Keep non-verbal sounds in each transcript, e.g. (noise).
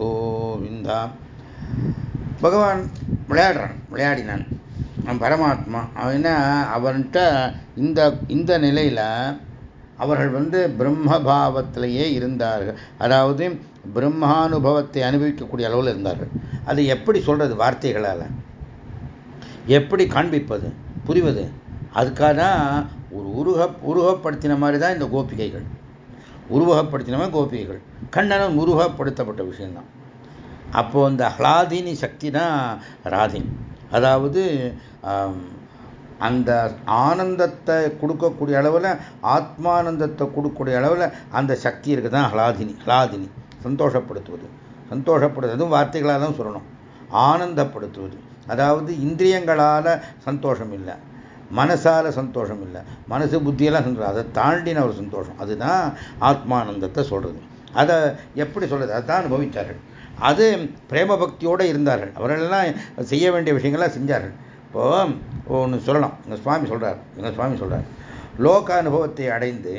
கோவிந்தா. பகவான் விளையாடுறான் விளையாடினான். அவன் பரமாத்மா. அவனா அவன்கிட்ட இந்த இந்த நிலையில் அவர்கள் வந்து பிரம்மபாவத்திலேயே இருந்தார்கள். அதாவது பிரம்மானுபவத்தை அனுபவிக்கக்கூடிய அளவில் இருந்தார்கள். அது எப்படி சொல்றது வார்த்தைகளால்? எப்படி காண்பிப்பது? புரிவது? அதுக்காக தான் ஒரு உருக உருவப்படுத்தின மாதிரி தான் இந்த கோபிகைகள். உருவகப்படுத்தின மாதிரி கோபிகைகள். கண்ணனும் உருவப்படுத்தப்பட்ட விஷயம்தான். அப்போது அந்த ஹ்லாதினி சக்தி தான் ராதின். அதாவது அந்த ஆனந்தத்தை கொடுக்கக்கூடிய அளவில் ஆத்மானந்தத்தை கொடுக்கக்கூடிய அளவில் அந்த சக்தி இருக்குது தான் ஹலாதினி. ஹலாதினி. சந்தோஷப்படுத்துவது. சந்தோஷப்படுத்துவதும் வார்த்தைகளால் தான் சொல்லணும். ஆனந்தப்படுத்துவது. அதாவது இந்திரியங்களால் சந்தோஷம் இல்லை. மனசால சந்தோஷம் இல்லை. மனசு புத்தியெல்லாம் சந்தோஷம். அதை தாண்டின ஒரு சந்தோஷம். அதுதான் ஆத்மானந்தத்தை சொல்கிறது அதை எப்படி சொல்றது? அதான் அனுபவித்தார்கள் அது பிரேம பக்தியோடு இருந்தார்கள். அவர்களெல்லாம் செய்ய வேண்டிய விஷயங்கள்லாம் செஞ்சார்கள். இப்போ ஒன்று சொல்லலாம். எங்கள் சுவாமி சொல்கிறார் எங்கள் சுவாமி சொல்கிறார் லோக அனுபவத்தை அடைந்து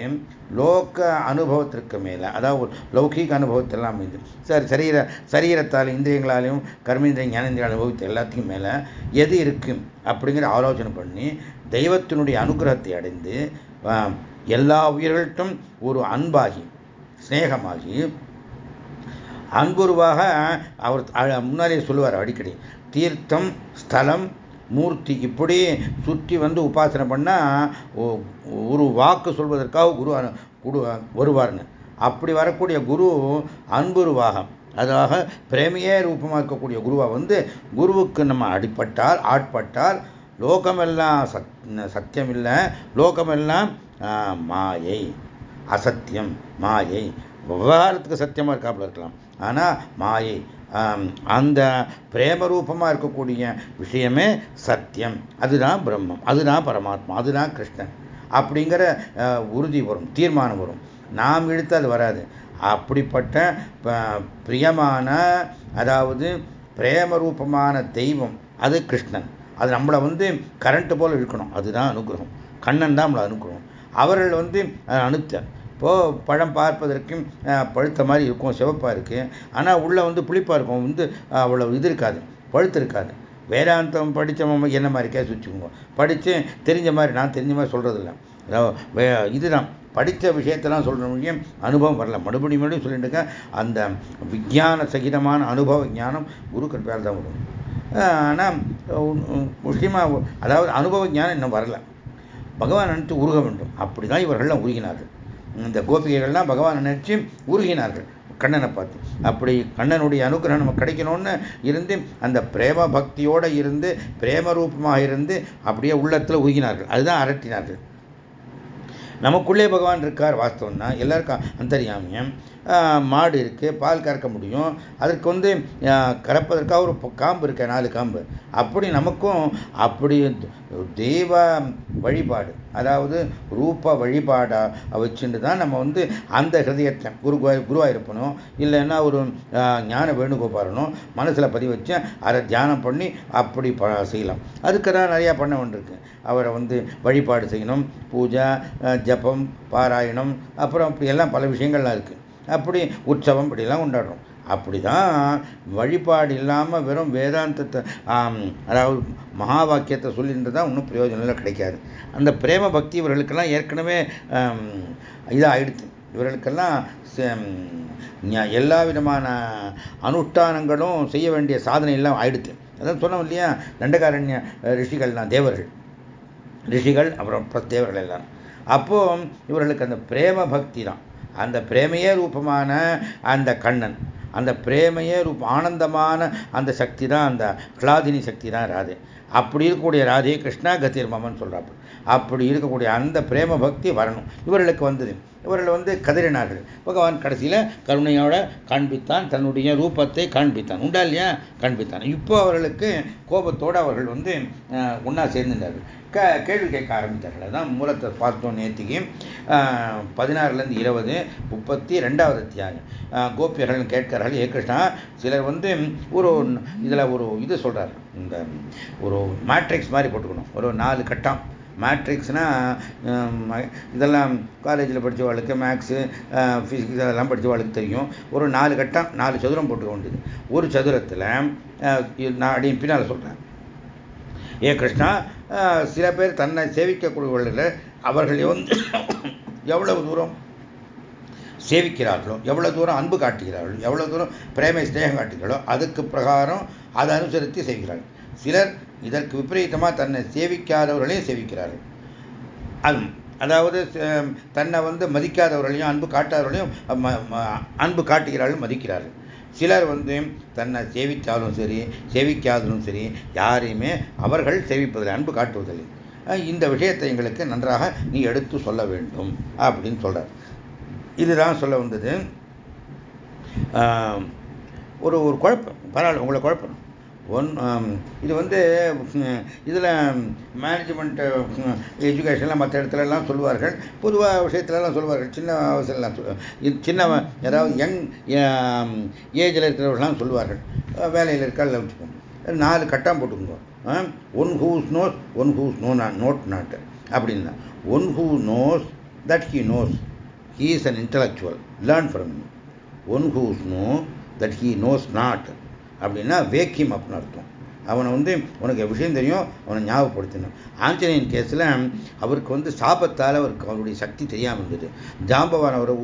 லோக அனுபவத்திற்கு மேலே அதாவது லௌகீக அனுபவத்தெல்லாம் அமைந்து சரி சரீர சரீரத்தால் இந்திரியங்களாலையும் கர்மேந்திரிய ஞானேந்திரிய அனுபவத்தை எல்லாத்துக்கும் மேலே எது இருக்கு அப்படிங்கிற ஆலோசனை பண்ணி தெய்வத்தினுடைய அனுகிரகத்தை அடைந்து எல்லா உயிர்கள்ட்டும் ஒரு அன்பாகி சிநேகமாகி அன்புருவாக அவர் முன்னாலே சொல்லுவார் அடிக்கடி தீர்த்தம் ஸ்தலம் மூர்த்தி இப்படி சுற்றி வந்து உபாசனை பண்ணால் ஒரு வாக்கு சொல்வதற்காக குரு குரு வருவார்னு. அப்படி வரக்கூடிய குரு அன்புருவாகம் அதாக பிரேமியே ரூபமாக இருக்கக்கூடிய குருவா வந்து குருவுக்கு நம்ம அடிப்பட்டால் ஆட்பட்டால் லோகமெல்லாம் சத் சத்தியம் இல்லை லோகமெல்லாம் மாயை. அசத்தியம் மாயை. விவகாரத்துக்கு சத்தியமாக இருக்காப்புல இருக்கலாம். ஆனால் மாயை அந்த பிரேமரூபமாக இருக்கக்கூடிய விஷயமே சத்தியம். அதுதான் பிரம்மம் அதுதான் பரமாத்மா அதுதான் கிருஷ்ணன் அப்படிங்கிற உறுதி வரும் தீர்மானம் வரும். நாம் இழுத்து அது வராது. அப்படிப்பட்ட பிரியமான அதாவது பிரேமரூபமான தெய்வம் அது கிருஷ்ணன். அது நம்மளை வந்து கரண்ட் போல் இழுக்கணும். அதுதான் அனுகிரகம். கண்ணன் தான் நம்மளை அனுகிரகம். அவர்கள் வந்து அனுத்த இப்போது பழம் பார்ப்பதற்கும் பழுத்த மாதிரி இருக்கும் சிவப்பாக இருக்குது ஆனால் உள்ளே வந்து புளிப்பாக இருக்கும் வந்து அவ்வளோ இது இருக்காது பழுத்து இருக்காது. வேதாந்தம் படித்தவங்க என்ன மாதிரி கேஸ் வச்சுக்கோங்க. படித்து தெரிஞ்ச மாதிரி நான் தெரிஞ்ச மாதிரி சொல்கிறதில்ல இதுதான். படித்த விஷயத்தெல்லாம் சொல்கிற முடியும் அனுபவம் வரல. மறுபடியும் மறுபடியும் சொல்லிட்டு அந்த விஜான சகிதமான அனுபவ ஞானம் குரு கிருப்பையால் தான் வரும். ஆனால் முக்கியமாக அதாவது அனுபவ ஞானம் இன்னும் வரல. பகவான் நினைத்து உருக வேண்டும். அப்படி தான் இவர்கள்லாம் உருகினார்கள். இந்த கோபிகைகள்லாம் பகவான் நினைச்சு உருகினார்கள். கண்ணனை பார்த்து. அப்படி கண்ணனுடைய அனுகிரகம் நமக்கு கிடைக்கணும்னு இருந்து அந்த பிரேம பக்தியோடு இருந்து பிரேம ரூபமாக இருந்து அப்படியே உள்ளத்தில் உருகினார்கள். அதுதான் அரட்டினார்கள். நமக்குள்ளே பகவான் இருக்கார். வாஸ்தவம்னா எல்லாருக்கும் அந்தரியாமியம். மாடு இருக்குது பால் கறக்க முடியும். அதற்கு வந்து கறப்பதற்காக ஒரு காம்பு இருக்க நாலு காம்பு. அப்படி நமக்கும் அப்படி தெய்வ வழிபாடு அதாவது ரூப வழிபாடாக வச்சுட்டு தான் நம்ம வந்து அந்த ஹிருதயத்தை குரு குருவாக இருப்பணும் இல்லைன்னா ஒரு ஞான வேணுகோபாலனும் மனசில் பதிவு வச்சு அதை தியானம் பண்ணி அப்படி செய்யலாம். அதுக்கு தான் நிறையா பண்ண வேண்டியிருக்கு அவரை வந்து வழிபாடு செய்யணும். பூஜா ஜபம் பாராயணம் அப்புறம் அப்படி எல்லாம் பல விஷயங்கள்லாம் இருக்குது அப்படி உற்சவம் இப்படிலாம் கொண்டாடுறோம். அப்படிதான் வழிபாடு இல்லாமல் வெறும் வேதாந்தத்தை அதாவது மகா வாக்கியத்தை சொல்லிட்டு தான் ஒன்றும் பிரயோஜனம் கிடைக்காது. அந்த பிரேம பக்தி இவர்களுக்கெல்லாம் ஏற்கனவே இதாக ஆயிடுச்சு இவர்களுக்கெல்லாம் எல்லா விதமான அனுஷ்டானங்களும் செய்ய வேண்டிய சாதனை எல்லாம் ஆயிடுச்சு அதான் சொன்னோம் இல்லையா? தண்டகாரண்ய ரிஷிகள்லாம் தேவர்கள். ரிஷிகள் அப்புறம் தேவர்கள் எல்லாம் அப்போ இவர்களுக்கு அந்த பிரேம பக்தி தான். அந்த பிரேமையே ரூபமான அந்த கண்ணன். அந்த பிரேமையே ரூப ஆனந்தமான அந்த சக்தி தான் அந்த கிளாதினி சக்தி தான் ராதே. அப்படி இருக்கக்கூடிய ராதே கிருஷ்ணா கதிர்மமன் சொல்கிறாப்பு அப்படி இருக்கக்கூடிய அந்த பிரேம பக்தி வரணும். இவர்களுக்கு வந்தது. இவர்கள் வந்து கதறினார்கள் பகவான் கடைசியில் கருணையோட காண்பித்தான் தன்னுடைய ரூபத்தை காண்பித்தான். உண்டா இல்லையா? காண்பித்தான். இப்போ அவர்களுக்கு கோபத்தோடு அவர்கள் வந்து ஒன்றா சேர்ந்துட்டார்கள். க கேள்வி கேட்க ஆரம்பித்தார்கள். அதான் மூலத்தை பார்த்தோம் நேற்றுக்கு பதினாறுலேருந்து இருபது முப்பத்தி ரெண்டாவது அத்தியாயம். கோபியர்கள் கேட்கிறார்கள் ஏ கிருஷ்ணா சிலர் வந்து ஒரு இதில் ஒரு இது சொல்கிறார் இந்த ஒரு மேட்ரிக்ஸ் மாதிரி போட்டுக்கணும். ஒரு நாலு கட்டம். மேட்ரிக்ஸ்னால் இதெல்லாம் காலேஜில் படித்தவாளுக்கு மேக்ஸு ஃபிசிக்ஸ் இதெல்லாம் படித்தவாளுக்கு தெரியும். ஒரு நாலு கட்டம் நாலு சதுரம் போட்டுக்க வேண்டியது. ஒரு சதுரத்தில் நான் அடி பின்னால் சொல்கிறேன் ஏ கிருஷ்ணா சில பேர் தன்னை சேவிக்கக்கூடியவர்களில் அவர்கள் வந்து எவ்வளவு தூரம் சேவிக்கிறார்களோ எவ்வளோ தூரம் அன்பு காட்டுகிறார்களோ எவ்வளோ தூரம் பிரேமை ஸ்நேகம் காட்டுகிறார்களோ அதுக்கு பிரகாரம் அதை அனுசரித்து செய்கிறார்கள் சிலர் இதற்கு விபரீதமாக தன்னை சேவிக்காதவர்களையும் சேவிக்கிறார்கள். அது அதாவது தன்னை வந்து மதிக்காதவர்களையும் அன்பு காட்டாதவர்களையும் அன்பு காட்டுகிறார்கள் மதிக்கிறார்கள். சிலர் வந்து தன்னை சேவித்தாலும் சரி சேவிக்காதலும் சரி யாரையுமே அவர்கள் சேவிப்பதில்லை அன்பு காட்டுவதில்லை. இந்த விஷயத்தை எங்களுக்கு நன்றாக நீ எடுத்து சொல்ல வேண்டும் அப்படின்னு சொல்கிறார் இதுதான் சொல்ல வந்தது. ஒரு ஒரு குழப்பம் பரவாயில்ல உங்களை குழப்பம் ஒன் இது வந்து இதில் மேனேஜ்மெண்ட் எஜுகேஷன்லாம் மற்ற இடத்துலலாம் சொல்லுவார்கள். பொதுவாக விஷயத்துலலாம் சொல்லுவார்கள். சின்ன அவசியம்லாம் சின்ன யாராவது யங் ஏஜில் இருக்கிறவர்கள்லாம் சொல்லுவார்கள். வேலையில் இருக்கால் வச்சுக்கோங்க நாலு கட்டம் போட்டுக்கோங்க. One who's knows one who's know not not அப்படின்னா one who knows that he knows he is an intellectual learn from one who's know that he knows not அப்படின்னா வேக்கியம் அப்படின்னு அர்த்தம். அவனை வந்து உனக்கு விஷயம் தெரியும் அவனை ஞாபகப்படுத்தணும். ஆஞ்சநேயன் கேஸில் அவருக்கு வந்து சாபத்தால் அவருக்கு அவருடைய சக்தி தெரியாமல் இருந்தது. ஜாம்பவான் அவரை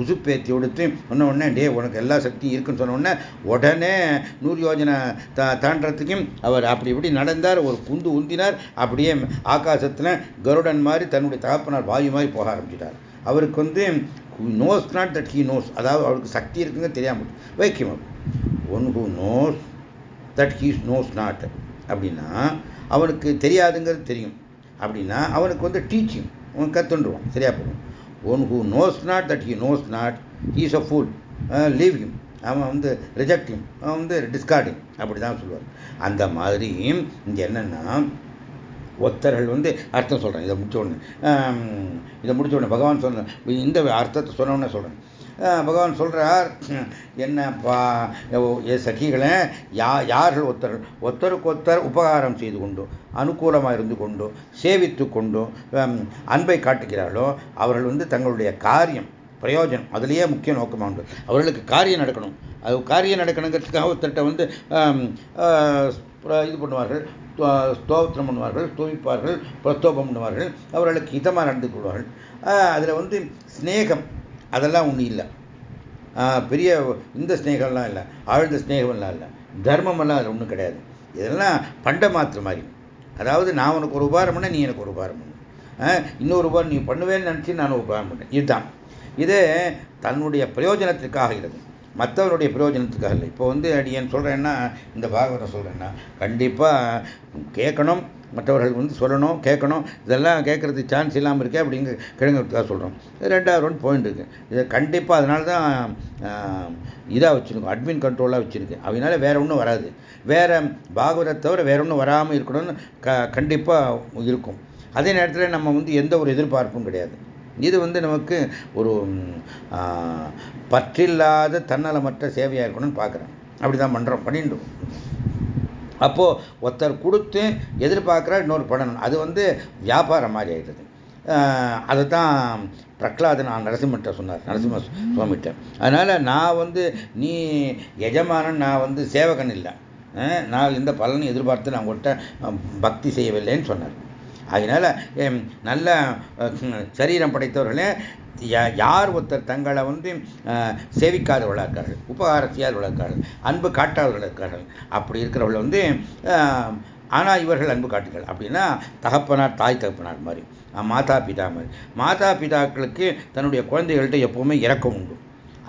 உசுப்பேத்தி கொடுத்து ஒன்ன உடனே டே உனக்கு எல்லா சக்தியும் இருக்குன்னு சொன்ன உடனே உடனே நூறு யோஜனை த தாண்டத்துக்கும் அவர் அப்படி இப்படி நடந்தார். ஒரு குந்து உந்தினார். அப்படியே ஆகாசத்தில் கருடன் மாதிரி தன்னுடைய தகப்பனார் வாயு மாதிரி போக ஆரம்பிச்சிட்டார். அவருக்கு வந்து knows not that he knows அதாவது அவருக்கு சக்தி இருக்குங்க தெரியாமல் வைக்கியம் one who knows that he knows not அப்படின்னா அவனுக்கு தெரியாதுங்கிறது தெரியும். அப்படின்னா அவனுக்கு வந்து டீச்சிங் அவன் கற்றுண்டுருவான் சரியா போகும் one who knows not that he knows not he's a fool leave him அவன் வந்து ரிஜெக்டிங் அவன் வந்து டிஸ்கார்டிங் அப்படி தான் சொல்லுவார். அந்த மாதிரி இங்கே என்னென்னா ஒத்தர்கள் வந்து அர்த்தம் சொல்கிறேன் இதை முடிச்ச உடனே. இதை முடிச்ச உடனே பகவான் சொன்ன இந்த அர்த்தத்தை சொன்னோன்னே சொல்கிறேன் பகவான் சொல்கிறார் என்ன சகிகளை யா யார்கள் ஒத்தர் ஒத்தருக்கு ஒத்தர் உபகாரம் செய்து கொண்டு அனுகூலமாக இருந்து கொண்டு சேவித்து கொண்டு அன்பை காட்டுகிறார்களோ அவர்கள் வந்து தங்களுடைய காரியம் பிரயோஜனம். அதுலேயே முக்கிய நோக்கமாக உண்டு. அவர்களுக்கு காரியம் நடக்கணும். அது காரியம் நடக்கணுங்கிறதுக்காக ஒருத்தர்கிட்ட வந்து இது பண்ணுவார்கள். ஸ்தோத்திரம் பண்ணுவார்கள் தூவிப்பார்கள் பிரஸ்தோபம் பண்ணுவார்கள். அவர்களுக்கு இதமாக நடந்து கொள்வார்கள். அதில் வந்து ஸ்னேகம் அதெல்லாம் ஒன்றும் இல்லை. பெரிய இந்த ஸ்னேகம்லாம் இல்லை. ஆழ்ந்த ஸ்னேகம்லாம் இல்லை. தர்மமெல்லாம் அதில் ஒன்றும் கிடையாது. இதெல்லாம் பண்ட மாத்திர மாதிரி. அதாவது நான் உனக்கு ஒரு உபாரம் பண்ண நீ எனக்கு ஒரு உபாரம் பண்ணு. இன்னொரு உபாரம் நீ பண்ணுவேன்னு நினச்சி நான் உபாரம் பண்ணேன். இதுதான். இது தன்னுடைய பிரயோஜனத்திற்காகிறது மற்றவருடைய பிரயோஜனத்துக்காக இல்லை. இப்போ வந்து அடியன் சொல்கிறேன்னா இந்த பாகவதம் சொல்கிறேன்னா கண்டிப்பாக கேட்கணும். மற்றவர்கள் வந்து சொல்லணும் கேட்கணும். இதெல்லாம் கேட்கறதுக்கு சான்ஸ் இல்லாமல் இருக்கே அப்படிங்கிற கிழங்குக்காக சொல்கிறோம் ரெண்டாவது ரவுண்ட் பாயிண்ட் இருக்குது இதை கண்டிப்பாக அதனால தான் இதாக வச்சுருக்கோம். அட்மின் கண்ட்ரோலாக வச்சுருக்கு. அதனால வேறு ஒன்றும் வராது. வேறு பாகவதத்தை தவிர வேற ஒன்றும் வராமல் இருக்கணும்னு க கண்டிப்பாக இருக்கும். அதே நேரத்தில் நம்ம வந்து எந்த ஒரு எதிர்பார்ப்பும் கிடையாது. இது வந்து நமக்கு ஒரு பற்றில்லாத தன்னலமற்ற சேவையாக இருக்கணும்னு பார்க்குறேன் அப்படி தான் பண்ணுறோம் பண்ணிட்டு அப்போது ஒருத்தர் கொடுத்து எதிர்பார்க்குற இன்னொரு பண்ணணும். அது வந்து வியாபாரம் மாதிரி ஆகிடுது அதை தான் பிரகலாதன் நரசிம்மட்ட சொன்னார் நரசிம்ம சுவாமிகிட்ட. அதனால் நான் வந்து நீ எஜமானன் நான் வந்து சேவகன் இல்லை. நான் எந்த பலனை எதிர்பார்த்து நான் உங்கள்கிட்ட பக்தி செய்யவில்லைன்னு சொன்னார். அதனால் நல்ல சரீரம் படைத்தவர்களே யார் ஒருத்தர் தங்களை வந்து சேவிக்காதவர்களாக இருக்கார்கள் உபகாரம் செய்யாதவர்களாக இருக்கார்கள் அன்பு காட்டாதவர்களாக இருக்கார்கள் அப்படி இருக்கிறவர்கள் வந்து ஆனால் இவர்கள் அன்பு காட்டுகள் அப்படின்னா தகப்பனார் தாய் தகப்பனார் மாதிரி மாதா பிதா மாதிரி. மாதா பிதாக்களுக்கு தன்னுடைய குழந்தைகள்கிட்ட எப்பவுமே இறக்கம் உண்டு.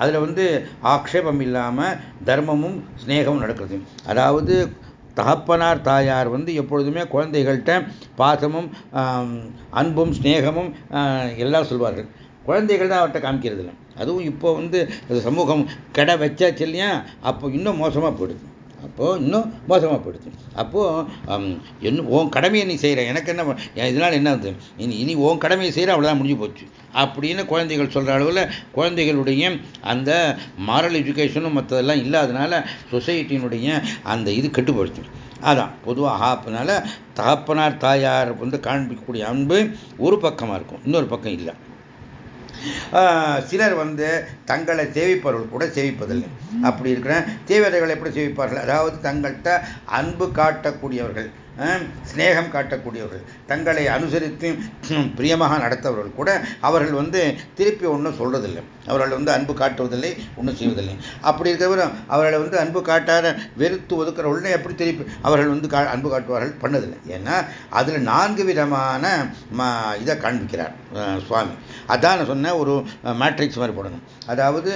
அதில் வந்து ஆக்ஷேபம் இல்லாமல் தர்மமும் ஸ்னேகமும் நடக்கிறது. அதாவது தகப்பனார் தாயார் வந்து எப்பொழுதுமே குழந்தைகள்கிட்ட பாசமும் அன்பும் ஸ்னேகமும் எல்லாம் சொல்வார்கள். குழந்தைகள் தான் அவர்கிட்ட காமிக்கிறது இல்லை அதுவும் இப்போ வந்து சமூகம் கடை வச்சாச்சு இல்லையா? அப்போ இன்னும் மோசமாக போயிடுது. அப்போது இன்னும் மோசமாக போயிடுச்சு. அப்போது என்ன உன் கடமையை நீ செய்கிற எனக்கு என்ன இதனால் என்ன வந்து இனி இனி உன் கடமையை செய்கிற அவ்வளோதான் முடிஞ்சு போச்சு. அப்படின்னு குழந்தைகள் சொல்கிற அளவில் குழந்தைகளுடைய அந்த மாரல் எஜுகேஷனும் மற்றதெல்லாம் இல்லாதனால சொசைட்டியினுடைய அந்த இது கெட்டு போயிடுச்சு. அதான் பொதுவாக ஆப்பினால தகப்பனார் தாயார் வந்து காண்பிக்கக்கூடிய அன்பு ஒரு பக்கமாக இருக்கும் இன்னொரு பக்கம் இல்லை. சிலர் வந்து தங்களை சேவிப்பவர்கள் கூட சேவிப்பதில்லை. அப்படி இருக்கிற தேவதைகள் எப்படி சேவிப்பார்கள்? அதாவது தங்கள்கிட்ட அன்பு காட்டக்கூடியவர்கள். ஸ்னேகம் காட்டக்கூடியவர்கள். தங்களை அனுசரித்து பிரியமாக நடத்தவர்கள் கூட அவர்கள் வந்து திருப்பி ஒன்றும் சொல்றதில்லை. அவர்கள் வந்து அன்பு காட்டுவதில்லை ஒன்றும் செய்வதில்லை. அப்படி இருக்கிறவர் அவர்களை வந்து அன்பு காட்டாத வெறுத்து ஒதுக்கிற உடனே எப்படி திருப்பி அவர்கள் வந்து அன்பு காட்டுவார்கள்? பண்ணதில்லை. ஏன்னா அதில் நான்கு விதமான இதை காண்பிக்கிறார் சுவாமி. அதான் நான் சொன்ன ஒரு மேட்ரிக்ஸ் மாதிரி போடணும். அதாவது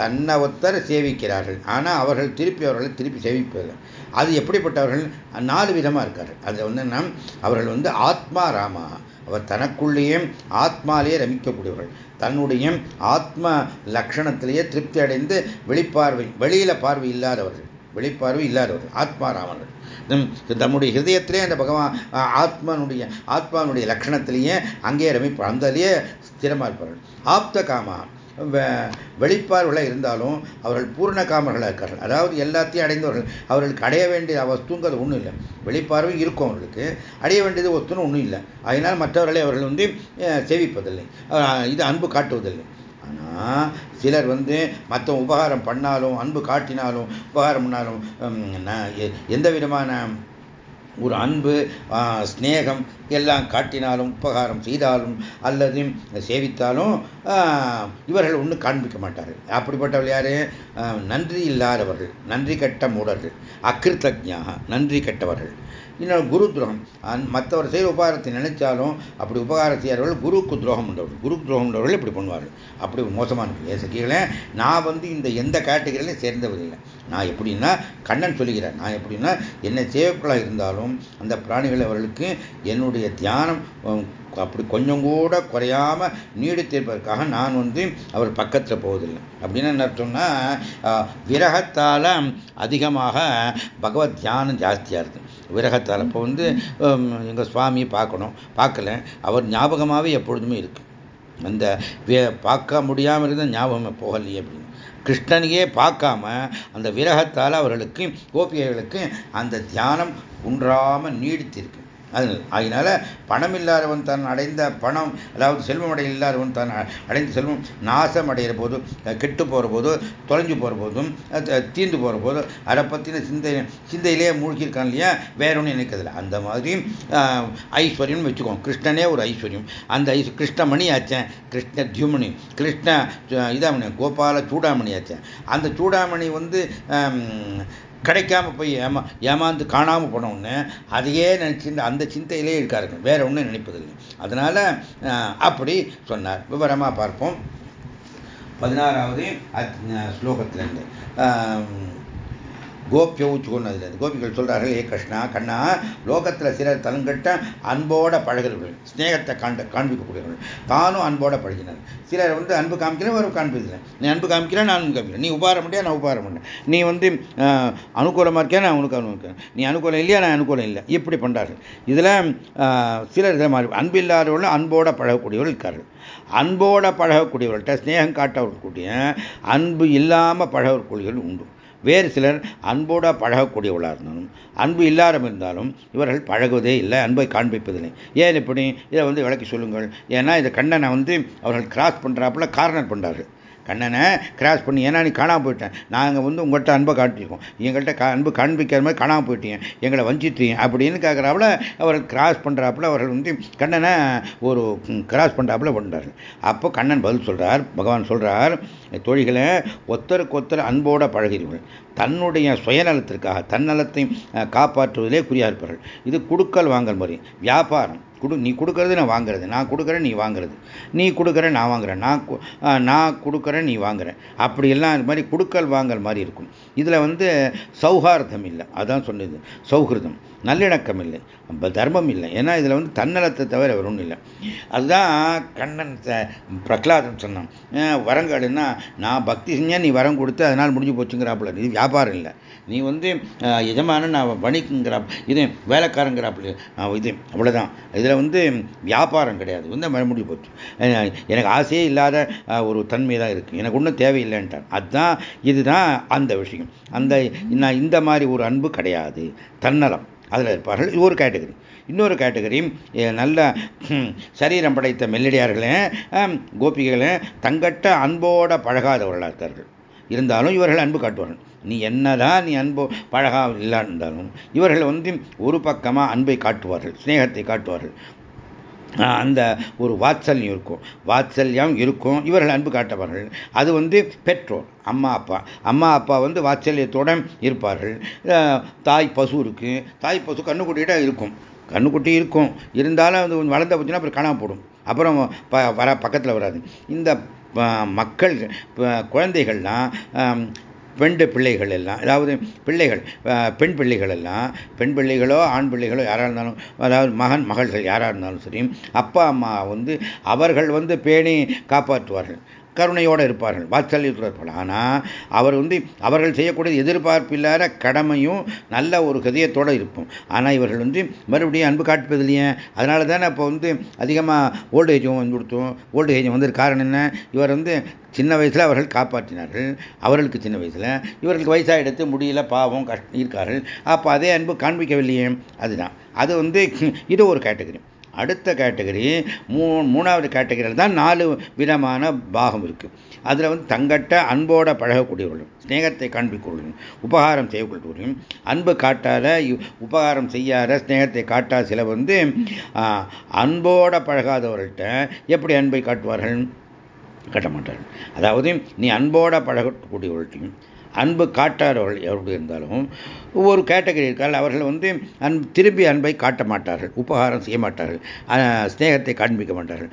தன்னை ஒத்தர சேவிக்கிறார்கள். ஆனால் அவர்கள் திருப்பி அவர்களை திருப்பி சேவிப்பதில்லை. அது எப்படிப்பட்டவர்கள்? நாலு விதமாக இருக்கார் அது வந்து அவர்கள் வந்து ஆத்மா ராமா. அவர் தனக்குள்ளேயே ஆத்மாலேயே ரமிக்கக்கூடியவர்கள். தன்னுடைய ஆத்ம லட்சணத்திலேயே திருப்தி அடைந்து வெளிப்பார்வை வெளியில பார்வை இல்லாதவர்கள். வெளிப்பார்வை இல்லாதவர்கள். ஆத்மாராமர்கள் தம்முடைய ஹிருதயத்திலே அந்த பகவான் ஆத்மனுடைய ஆத்மானுடைய லட்சணத்திலேயே அங்கே ரமிப்பார் அந்தலேயே ஸ்திரமா இருப்பார்கள். ஆப்த காமா. வெளிப்பார்வர்களாக இருந்தாலும் அவர்கள் பூர்ண காமர்களாக இருக்கார்கள். அதாவது எல்லாத்தையும் அடைந்தவர்கள். அவர்களுக்கு அடைய வேண்டிய வஸ்துங்கிறது ஒன்றும் இல்லை. வெளிப்பார்வை இருக்கும் அவர்களுக்கு. அடைய வேண்டியது வஸ்துன்னு ஒன்றும் இல்லை. அதனால் மற்றவர்களை அவர்கள் வந்து சேவிப்பதில்லை. இது அன்பு காட்டுவதில்லை. ஆனால் சிலர் வந்து மற்ற உபகாரம் பண்ணாலும் அன்பு காட்டினாலும் உபகாரம் பண்ணாலும் எந்த விதமான ஒரு அன்பு ஸ்னேகம் எல்லாம் காட்டினாலும் உபகாரம் செய்தாலும் அல்லது சேவித்தாலும் இவர்கள் ஒன்றும் காண்பிக்க மாட்டார்கள். அப்படிப்பட்டவர்கள் யாரு? நன்றி இல்லாதவர்கள் நன்றி கட்ட மூடர்கள் அக்கிருத்தஜாக நன்றி கெட்டவர்கள். இன்னொரு குரு துரோகம். மற்றவர் செய்கிற உபகாரத்தை நினைச்சாலும் அப்படி உபகாரம் செய்கிறவர்கள் குருக்கு துரோகம் உண்டவர்கள். குரு துரோகம் உண்டவர்கள் இப்படி பண்ணுவார்கள். அப்படி மோசமான ஏசக்கிகளே நான் வந்து இந்த எந்த கேட்டகரியிலையும் சேர்ந்தவர் இல்லை. நான் எப்படின்னா கண்ணன் சொல்லுகிறேன் நான் எப்படின்னா என்னை சேவக்களாக இருந்தாலும் அந்த பிராணிகள் அவர்களுக்கு என்னுடைய தியானம் அப்படி கொஞ்சம் கூட குறையாம நீடித்திருப்பதற்காக நான் வந்து அவர் பக்கத்தில் போவதில்லை. அப்படின்னு என்ன அர்த்தம்னா விரகத்தால் அதிகமாக பகவத் தியானம் ஜாஸ்தியாக இருக்குது விரகத்தால் இப்போ வந்து எங்கள் சுவாமியை பார்க்கணும். பார்க்கல. அவர் ஞாபகமாகவே எப்பொழுதுமே இருக்கு. அந்த பார்க்க முடியாமல் இருந்த ஞாபகம் போகலையே அப்படின்னு. கிருஷ்ணனையே பார்க்காம அந்த விரகத்தால் அவர்களுக்கு கோபியர்களுக்கு அந்த தியானம் குன்றாமல் நீடித்திருக்கு. அது அதனால பணம் இல்லாதவன் தான் அடைந்த பணம் அதாவது செல்வம் அடைய இல்லாதவன் தான் அடைந்த செல்வம் நாசம் அடைகிற போது கெட்டு போகிற போது தொலைஞ்சு போகிற போதும் தீர்ந்து போகிற போது அதை பற்றின சிந்தை சிந்தையிலேயே மூழ்கியிருக்கான் இல்லையா? வேற ஒன்றும் நினைக்கிறதில்ல. அந்த மாதிரி ஐஸ்வர்யம்னு வச்சுக்கோம் கிருஷ்ணனே ஒரு ஐஸ்வர்யம். அந்த ஐஸ் கிருஷ்ணமணி ஆச்சேன் கிருஷ்ண தியுமணி கிருஷ்ண இதாமணி கோபால சூடாமணி ஆச்சேன் அந்த சூடாமணி வந்து கிடைக்காம போய் ஏமா ஏமாந்து காணாமல் போனோன்னு அதையே நினச்சி அந்த சிந்தையிலே இருக்காருங்க வேற ஒன்றும் நினைப்பதில்லை. அதனால அப்படி சொன்னார். விவரமாக பார்ப்போம். பதினாறாவது ஸ்லோகத்திலிருந்து. கோபியவுச்சு அதில் கோபிகள் சொல்கிறார்கள் ஏ கிருஷ்ணா கண்ணா லோகத்தில் சிலர் தலங்கட்ட அன்போட பழகிறவர்கள் ஸ்நேகத்தை காண்ட காண்பிக்கக்கூடியவர்கள். தானும் அன்போட பழகினார். சிலர் வந்து அன்பு காமிக்கிறேன் ஒரு காண்பிக்கிறேன் நீ அன்பு காமிக்கிறேன் நான் அன்பு காமிக்கிறேன் நீ உபாரம் முடியா நான் உபாரம் பண்ணேன் நீ வந்து அனுகூலமாக இருக்கேன் நான் உனக்கு அனுபவிக்கிறேன் நீ அனுகூலம் இல்லையா நான் அனுகூலம் இல்லை. இப்படி பண்ணுறார்கள் இதில் சிலர் இதை மாதிரி அன்பு இல்லாதவர்களும் அன்போட பழகக்கூடியவர்கள் இருக்கார்கள். அன்போட பழகக்கூடியவர்கள்ட்ட ஸ்நேகம் காட்டக்கூடிய அன்பு இல்லாமல் பழகக்கூடியவர்கள் உண்டு. வேறு சிலர் அன்போட பழகக்கூடியவர்களாக இருந்தாலும் அன்பு இல்லாமல் இருந்தாலும் இவர்கள் பழகுவதே இல்லை அன்பை காண்பிப்பதில்லை. ஏன் இப்படி? இதை வந்து விளக்கி சொல்லுங்கள். ஏன்னா இதை கண்ணனை வந்து அவர்கள் கிராஸ் பண்ணுறாப்புல கார்னர் பண்ணுறார்கள் கண்ணனை கிராஸ் பண்ணி ஏன்னா நீ காணாமல் போயிட்டேன் நாங்கள் வந்து உங்கள்கிட்ட அன்பை காட்டியிருக்கோம். எங்கள்கிட்ட அன்பு காண்பிக்கிற மாதிரி காணாமல் போயிட்டீங்க. எங்களை வஞ்சிட்டீங்க அப்படின்னு கேட்குறாப்புல அவர்கள் கிராஸ் பண்ணுறாப்புல அவர்கள் வந்து கண்ணனை ஒரு கிராஸ் பண்ணுறாப்புல பண்ணுறாரு அப்போ கண்ணன் பதில் சொல்கிறார் பகவான் சொல்கிறார் தொழில்களை ஒத்தருக்கு ஒத்தர் அன்போட பழகிறீர்கள். தன்னுடைய சுயநலத்திற்காக தன்னலத்தை காப்பாற்றுவதிலே குறியாக இருப்பார்கள். இது குடுக்கல் வாங்கல் முறை வியாபாரம். கொடு நீ கொடுக்கறது நான் வாங்குறது. நான் கொடுக்குறேன் நீ வாங்குறது. நீ கொடுக்குற நான் வாங்குறேன். நான் நான் கொடுக்குறேன் நீ வாங்குறேன். அப்படியெல்லாம் இது மாதிரி கொடுக்கல் வாங்கல் மாதிரி இருக்கும். இதில் வந்து சௌஹார்தம் இல்லை. அதான் சொன்னது. சௌஹிருதம். நல்லிணக்கம் இல்லை தர்மம் இல்லை. ஏன்னா இதில் வந்து தன்னலத்தை தவிர வேறு ஒன்றும் இல்லை. அதுதான் கண்ணன் பிரகலாதன் சொன்னான். வரங்காடுன்னா நான் பக்தி செஞ்சேன் நீ வரம் கொடுத்து அதனால் முடிஞ்சு போச்சுங்கிறாப்புல. இது வியாபாரம் இல்லை. நீ வந்து எஜமான நான் வணிக்குங்கிறா இது வேலைக்காரங்கிறாப்புல. இது அவ்வளோதான் இதில் வந்து வியாபாரம் கிடையாது. வந்து முடிஞ்சு போச்சு. எனக்கு ஆசையே இல்லாத ஒரு தன்மை தான் இருக்குது எனக்கு ஒன்றும் தேவையில்லைன்ட்டான். அதுதான் இதுதான் அந்த விஷயம். அந்த நான் இந்த மாதிரி ஒரு அன்பு கிடையாது. தன்னலம். அதில் இருப்பார்கள். இது ஒரு கேட்டகரி இன்னொரு கேட்டகரி நல்ல சரீரம் படைத்த மெல்லடியார்களே கோபிகளே தங்கட்ட அன்போட பழகாதவர்களாக இருக்கார்கள். இருந்தாலும் இவர்கள் அன்பு காட்டுவார்கள். நீ என்னதான் நீ அன்பு பழகா இல்லாண்டாலும் இவர்கள் வந்து ஒரு பக்கமாக அன்பை காட்டுவார்கள் சிநேகத்தை காட்டுவார்கள். அந்த ஒரு வாத்சல்யம் இருக்கும். வாத்சல்யம் இருக்கும். இவர்கள் அன்பு காட்டவார்கள். அது வந்து பெற்றோர் அம்மா அப்பா. அம்மா அப்பா வந்து வாத்சல்யத்துடன் இருப்பார்கள். தாய் பசு இருக்கு. தாய் பசு கண்ணுக்குட்டிகிட்ட இருக்கும். கண்ணுக்குட்டி இருக்கும். இருந்தாலும் அது வளர்ந்த போச்சுன்னா அப்புறம் காணாம போடும். அப்புறம் வர பக்கத்தில் வராது. இந்த மக்கள் குழந்தைகள்லாம் பெண் பிள்ளைகள் எல்லாம் அதாவது பிள்ளைகள் பெண் பிள்ளைகள் எல்லாம் பெண் பிள்ளைகளோ ஆண் பிள்ளைகளோ யாராக இருந்தாலும் அதாவது மகன் மகள்கள் யாராக இருந்தாலும் சரி அப்பா அம்மா வந்து அவர்கள் வந்து பேணி காப்பாற்றுவார்கள். கருணையோடு இருப்பார்கள். வாத்சல்யத்தோடு இருப்பார்கள் ஆனால் அவர் வந்து அவர்கள் செய்யக்கூடிய எதிர்பார்ப்பு இல்லாத கடமையும் நல்ல ஒரு கதியத்தோடு இருப்போம். ஆனால் இவர்கள் வந்து மறுபடியும் அன்பு காட்டுப்பது இல்லையே. அதனால தானே இப்போ வந்து அதிகமாக ஓல்டேஜும் வந்து கொடுத்தோம். ஓல்டேஜ் வந்து காரணம் என்ன? இவர் வந்து சின்ன வயசில் அவர்கள் காப்பாற்றினார்கள். அவர்களுக்கு சின்ன வயசில். இவர்களுக்கு வயசாக எடுத்து முடியல பாவம் கஷ்ட இருக்கார்கள். அப்போ அதே அன்பு காண்பிக்கவில்லையே. அதுதான். அது வந்து இது ஒரு கேட்டகரி அடுத்த கேட்டகரி மூ மூணாவது கேட்டகரியில் தான் நாலு விதமான பாகம் இருக்குது அதில் வந்து தங்கட்ட அன்போட பழகக்கூடியவர்களும் ஸ்நேகத்தை காண்பிக்கூடியவர்களும் உபகாரம் செய்யக்கூடியவர்களும் அன்பு காட்டாத உபகாரம் செய்யாத ஸ்நேகத்தை காட்டாத சில வந்து அன்போட பழகாதவர்கள்ட்ட எப்படி அன்பை காட்டுவார்கள்? காட்ட மாட்டார்கள் அதாவது நீ அன்போட பழகக்கூடியவர்கள்ட்டையும் அன்பு காட்டாதவர்கள் எப்படி இருந்தாலும். ஒவ்வொரு கேட்டகரி இருக்கால் அவர்கள் வந்து அன் திரும்பி அன்பை காட்ட மாட்டார்கள் உபகாரம் செய்ய மாட்டார்கள் ஸ்நேகத்தை காண்பிக்க மாட்டார்கள்.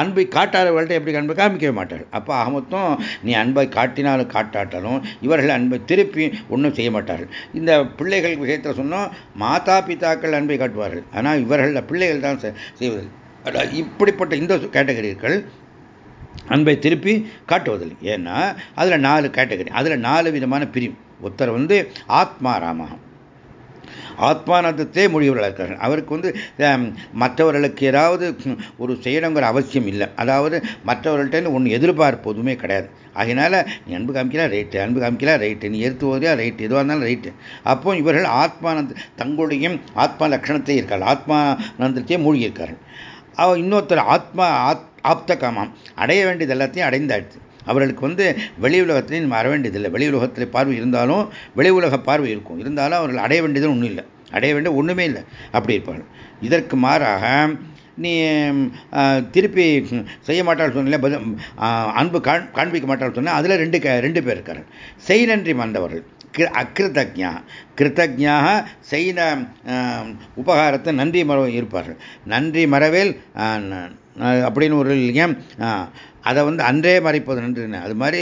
அன்பை காட்டாதவர்கள்ட்ட எப்படி அன்பை காமிக்கவே மாட்டார்கள்? அப்போ அகமத்தும் நீ அன்பை காட்டினாலும் காட்டாட்டாலும் இவர்கள் அன்பை திருப்பி ஒன்றும் செய்ய மாட்டார்கள். இந்த பிள்ளைகள் விஷயத்தில் சொன்னோம் மாதா பிதாக்கள் அன்பை காட்டுவார்கள். ஆனால் இவர்கள் பிள்ளைகள் தான் செய்வது இப்படிப்பட்ட இந்த கேட்டகரிகள் அன்பை திருப்பி காட்டுவதில்லை. ஏன்னா அதில் நாலு கேட்டகரி அதில் நாலு விதமான பிரிவு. ஒருத்தர் வந்து ஆத்மா ராமகம் ஆத்மானந்தத்தே முடிவுகளாக இருக்கார்கள். அவருக்கு வந்து மற்றவர்களுக்கு ஏதாவது ஒரு செய்யணுங்கிற அவசியம் இல்லை. அதாவது மற்றவர்கள்ட்ட ஒன்று எதிர்பார்ப்பு எதுவுமே கிடையாது. அதனால நீ அன்பு காமிக்கலாம் ரைட்டு அன்பு காமிக்கலாம் ரைட்டு நீ எடுத்து போதியா ரைட்டு எதுவாக இருந்தாலும் ரைட்டு அப்போ இவர்கள் ஆத்மானந்த தங்களுடைய ஆத்மா லட்சணத்தை இருக்கார்கள். ஆத்மானந்தத்தையே மூழ்கி இருக்கார்கள் இன்னொருத்தர் ஆத்மா ஆத் ஆப்த காமம் அடைய வேண்டியது எல்லாத்தையும் அடைந்தாச்சு. அவர்களுக்கு வந்து வெளி உலகத்திலையும் வர வேண்டியதில்லை. வெளி உலகத்தில் பார்வை இருந்தாலும் வெளி உலக பார்வை இருக்கும். இருந்தாலும் அவர்கள் அடைய வேண்டியது ஒன்றும் இல்லை. அடைய வேண்டிய ஒன்றுமே இல்லை. அப்படி இருப்பார்கள். இதற்கு மாறாக நீ திருப்பி செய்ய மாட்டாள் சொன்ன அன்பு காண்பிக்க மாட்டாள் சொன்னால் அதில் ரெண்டு ரெண்டு பேர் இருக்கார்கள். செய் நன்றி மறந்தவர்கள் அக்கிருத்தஜா கிருத்தஜாக செய்த உபகாரத்தை நன்றி மர இருப்பார்கள். நன்றி மறவேல் அப்படின்னு ஒரு இல்லையா அதை வந்து அன்றே மறைப்பது நன்றின்னு அது மாதிரி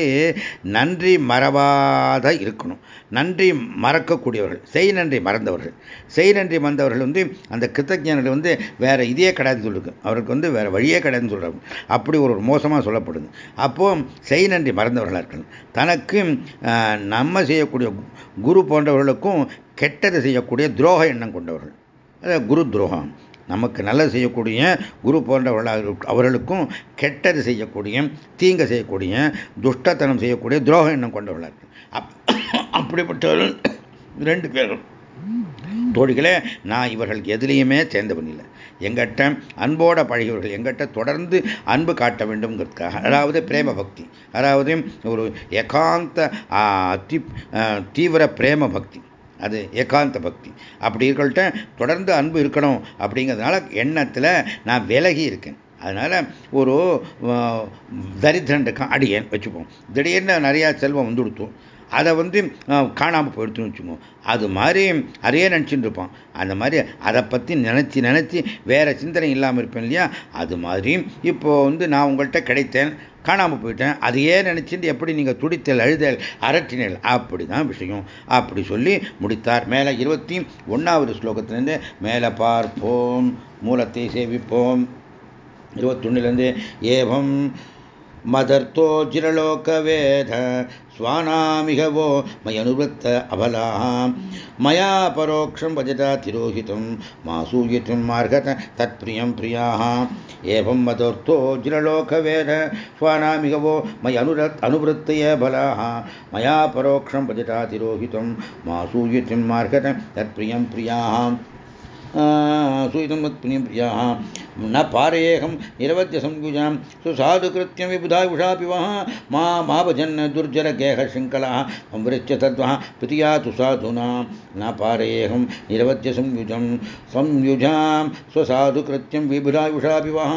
நன்றி மறவாத இருக்கணும். நன்றி மறக்கக்கூடியவர்கள் செய் நன்றி மறந்தவர்கள். செய் நன்றி மறந்தவர்கள் வந்து அந்த கிருத்தஜர்கள் வந்து வேற இதே கிடையாதுன்னு சொல்லுது. அவருக்கு வந்து வேற வழியே கிடையாதுன்னு சொல்கிறாங்க அப்படி ஒரு மோசமாக சொல்லப்படுது. அப்போ செய் நன்றி மறந்தவர்களாக இருக்கணும். தனக்கு நம்ம செய்யக்கூடிய குரு போன்றவர்களுக்கும் கெட்டது செய்யக்கூடிய துரோக எண்ணம் கொண்டவர்கள். அதாவது குரு துரோகம். நமக்கு நல்லது செய்யக்கூடிய குரு போன்றவர்களாக அவர்களுக்கும் கெட்டது செய்யக்கூடிய தீங்க செய்யக்கூடிய துஷ்டத்தனம் செய்யக்கூடிய துரோக எண்ணம் கொண்டவர்களாக இருக்கு அப்படிப்பட்டவர்கள் ரெண்டு பேரும். தோழிகளே நான் இவர்களுக்கு எதுலேயுமே சேர்ந்தவன் இல்லை. எங்கிட்ட அன்போட பழகியவர்கள் எங்கிட்ட தொடர்ந்து அன்பு காட்ட வேண்டும்ங்கிறதுக்காக. அதாவது பிரேம பக்தி. அதாவது ஒரு ஏகாந்த தீவிர பிரேம பக்தி. அது ஏகாந்த பக்தி. அப்படி இருக்கள்கிட்ட தொடர்ந்து அன்பு இருக்கணும் அப்படிங்கிறதுனால எண்ணத்தில் நான் விலகி இருக்கேன். அதனால் ஒரு தரித்திரன் இருக்கான் அடியேன் வச்சுப்போம். திடீர்னு நிறையா செல்வம் வந்து கொடுத்தோம் அதை வந்து காணாமல் போயிடுச்சுன்னு வச்சுக்கோங்க அது மாதிரி அதையே நினச்சிட்டு இருப்பான். அந்த மாதிரி அதை பற்றி நினச்சி நினச்சி வேறு சிந்தனை இல்லாமல் இருப்பேன் இல்லையா? அது மாதிரி இப்போ வந்து நான் உங்கள்கிட்ட கிடைத்தேன். காணாமல் போயிட்டேன். அதையே நினச்சிட்டு எப்படி நீங்கள் துடித்தல் அழுதல் அரற்றினல் அப்படி தான் விஷயம். அப்படி சொல்லி முடித்தார். மேலே இருபத்தி ஒன்றாவது ஸ்லோகத்திலேருந்து மேலே பார்ப்போம். மூலத்தை சேவிப்போம். இருபத்தொன்னுலேருந்து ஏவம் मदर्थो जिरलोकवेद स्वानामिह वो मयनुवृत्त अबलाः मया परोक्षं भजता तिरोहितं मा सूयितुं मार्गत तत्प्रियं प्रियाः एवं मदर्थो जिरलोकवेद स्वानामिह वो मय अनुरत् अनुवृत्तय बलाः मया परोक्षं भजता तिरोहितं मा सूयितुं मार्गत तत्प्रियं प्रियाः सूयितं मत्प्रियं प्रियाः न पारेऽहं निरवध्य संयुजां सुसाधुकृत्यं विबुधा उषापि वः मा मा भजन् दुर्जरगेहशृङ्खलाः संवृत्य तद्वः प्रिया तु साधूनां न पारेऽहं निरवध्य संयुजं संयुजां स्वसाधुकृत्यं विबुधा उषापि वः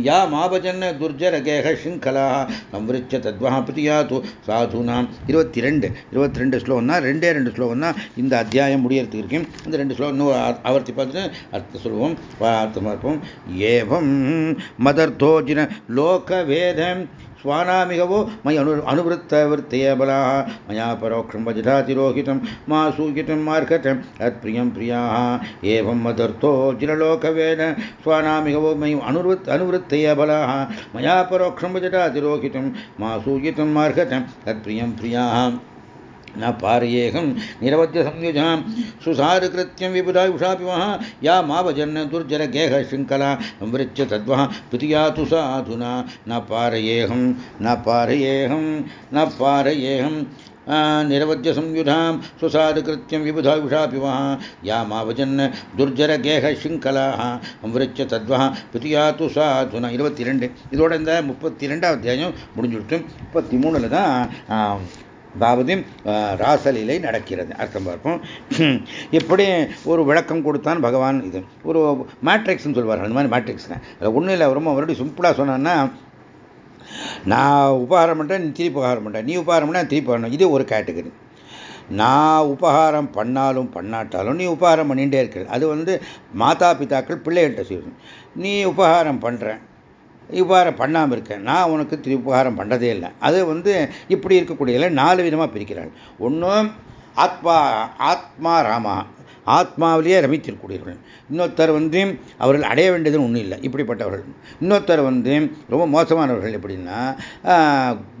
या मा भजन् दुर्जरगेहशृङ्खलाः संवृत्य तद्वः प्रिया तु சாதுனாம் இருபத்தி ரெண்டு இருபத்தி ரெண்டு ஸ்லோகம் தான் ரெண்டே ரெண்டு ஸ்லோகம் தான் இந்த அத்தியாயம் முடியறதுக்கு இருக்கும் இந்த ரெண்டு ஸ்லோகம் இன்னும் ஆவர்த்தி பார்த்துட்டு அர்த்தம் சொல்லுவோம் அர்த்தமாக இருப்போம் ஏவம் மதர்தோஜின லோகவேதம். ஸ்வானாமிகவோ மய அனு அனுவத்தவர்த்தியபலா மயா பரோட்சம் வஜதாதிரோகிதம் மா சூகிதம் மார்க்கதம். அத்பிரியம் பிரியா. ஏவம் மதர்த்தோ ஜிலலோகவேத ஸ்வானாமிகவோ மயம் அனுவத் அனுவத்தயபலா மயா பரோட்சம் வஜதாதிரோகிதம் மா சூகிதம் மார்க்கதம். அத்பிரியம் பிரியா. न पार्येऽहं निरवध्य संयुजां सुसारकृत्यं विबुधा उषापि वः या मा भजन् दुर्जरगेहशृङ्खला संवृत्य तद्वः तृतीया तु साधुना न पारयेऽहं न पारयेऽहं न पारयेऽहं निरवध्य संयुधां सुसारकृत्यं विबुधा उषापि वः या मा भजन् துர்ஜரகேகசிங்கலாக அம்விருச்ச தத்வா பிரியா து சாதுனா இருபத்தி ரெண்டு இதோட இந்த முப்பத்தி ரெண்டாவது அத்தியாயம் முடிஞ்சுவிட்டு முப்பத்தி மூணில் தான் அதாவது ராசலீலை நடக்கிறது. அர்த்தம் பார்ப்போம். (clears throat) இப்படி ஒரு விளக்கம் கொடுத்தான் பகவான் இது. ஒரு மேட்ரிக்ஸ்னு சொல்வார்கள். அந்த மாதிரி மேட்ரிக்ஸ் ஒன்றும் இல்லை. ரொம்ப மறுபடியும் சிம்பிளாக சொன்னான்னா நான் உபகாரம் பண்ணுறேன் நீ திருப்பி உபகாரம் பண்ணுறேன் நீ உபகாரம் பண்ண திருப்பி பண்ணணும் இது ஒரு கேட்டகரி நான் உபகாரம் பண்ணாலும் பண்ணாட்டாலும் நீ உபகாரம் பண்ணிகிட்டே இருக்கிறது. அது வந்து மாதா பிதாக்கள் பிள்ளைகள்கிட்ட சொல்லணும் நீ உபகாரம் பண்ணுறேன் உபகாரம் பண்ணாமல் இருக்கேன். நான் உனக்கு திரு உபகாரம் பண்ணதே இல்லை. அது வந்து இப்படி இருக்கக்கூடிய நாலு விதமாக பிரிக்கிறாள் ஒன்றும் ஆத்மா ஆத்மா ராமா. ஆத்மாவிலேயே ரமித்திருக்கூடியவர்கள் இன்னொருத்தர் வந்து அவர்கள் அடைய வேண்டியதுன்னு ஒன்றும் இல்லை. இப்படிப்பட்டவர்கள். இன்னொருத்தர் வந்து ரொம்ப மோசமானவர்கள் எப்படின்னா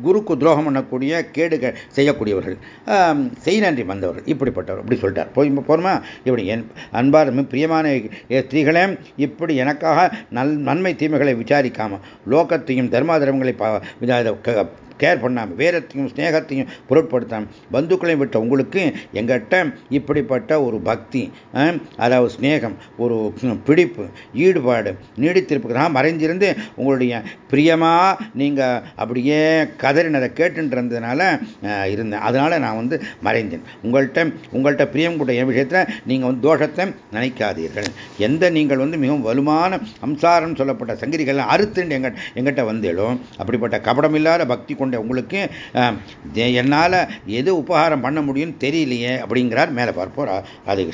குருக்கு துரோகம் பண்ணக்கூடிய கேடு செய்யக்கூடியவர்கள். செய் நன்றி வந்தவர்கள் இப்படிப்பட்டவர். இப்படி சொல்லிட்டார் போய் போகிறோமா இப்படி என் அன்பார் பிரியமான ஸ்திரீகளே இப்படி எனக்காக நல் நன்மை தீமைகளை விசாரிக்காம லோகத்தையும் தர்மாதரங்களை கேர் பண்ணாமல் வேரத்தையும் ஸ்னேகத்தையும் பொருட்படுத்தாமல் பந்துக்களையும் விட்ட உங்களுக்கு எங்கிட்ட இப்படிப்பட்ட ஒரு பக்தி அதாவது ஸ்னேகம் ஒரு பிடிப்பு ஈடுபாடு நீடித்திருப்புக்கு மறைஞ்சிருந்து உங்களுடைய பிரியமாக நீங்கள் அப்படியே கதறினதை கேட்டுட்டு இருந்ததுனால இருந்தேன். அதனால் நான் வந்து மறைந்தேன். உங்கள்கிட்ட உங்கள்கிட்ட பிரியம் கூட என் விஷயத்தில் நீங்கள் வந்து தோஷத்தை நினைக்காதீர்கள். எந்த நீங்கள் வந்து மிகவும் வலுமான அம்சாரம் சொல்லப்பட்ட சங்கிரிகள் அறுத்துண்டு எங்க எங்கிட்ட வந்தேளோ அப்படிப்பட்ட கபடம் இல்லாத பக்தி மேற்கொண்ட உங்களுக்கு என்னால் எது உபகாரம் பண்ண முடியும்னு தெரியலையே அப்படிங்கிறார் மேலே பார்ப்போம் ராதகிருஷ்ணன்